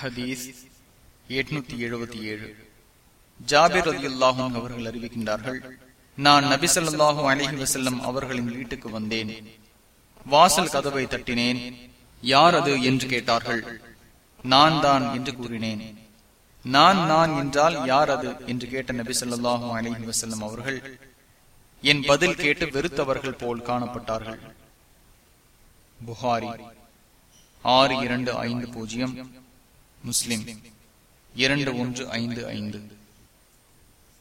ஹதீஸ் எட்நூத்தி எழுபத்தி ஏழு. ஜாபிர் அலி அல்லாஹும் அவர்கள் அறிவிக்கின்றார்கள் நான் நபிசல்லாஹும் அலஹி வசல்லம் அவர்களின் வீட்டுக்கு வந்தேன். வாசல் கதவை தட்டினேன். யார் அது? என்று கேட்டார்கள். நான் தான் என்று கூறினேன். நான் நான் என்றால் யார் அது? என்று கேட்ட நபி சொல்லாஹு அலஹி வசல்லம் அவர்கள் என் பதில் கேட்டு வெறுத்தவர்கள் போல் காணப்பட்டார்கள். புகாரி ஆறு இரண்டு ஐந்து பூஜ்ஜியம். முஸ்லிம். இரண்டு ஒன்று ஐந்து ஐந்து.